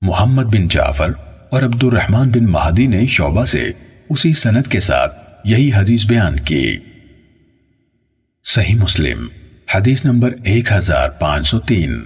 محمد بن جعفر اور عبد الرحمن بن مہدی نے شعبہ سے اسی سند کے ساتھ یہی حدیث بیان کی۔ صحیح مسلم، حدیث نمبر ایک ہزار پانچ سو تین۔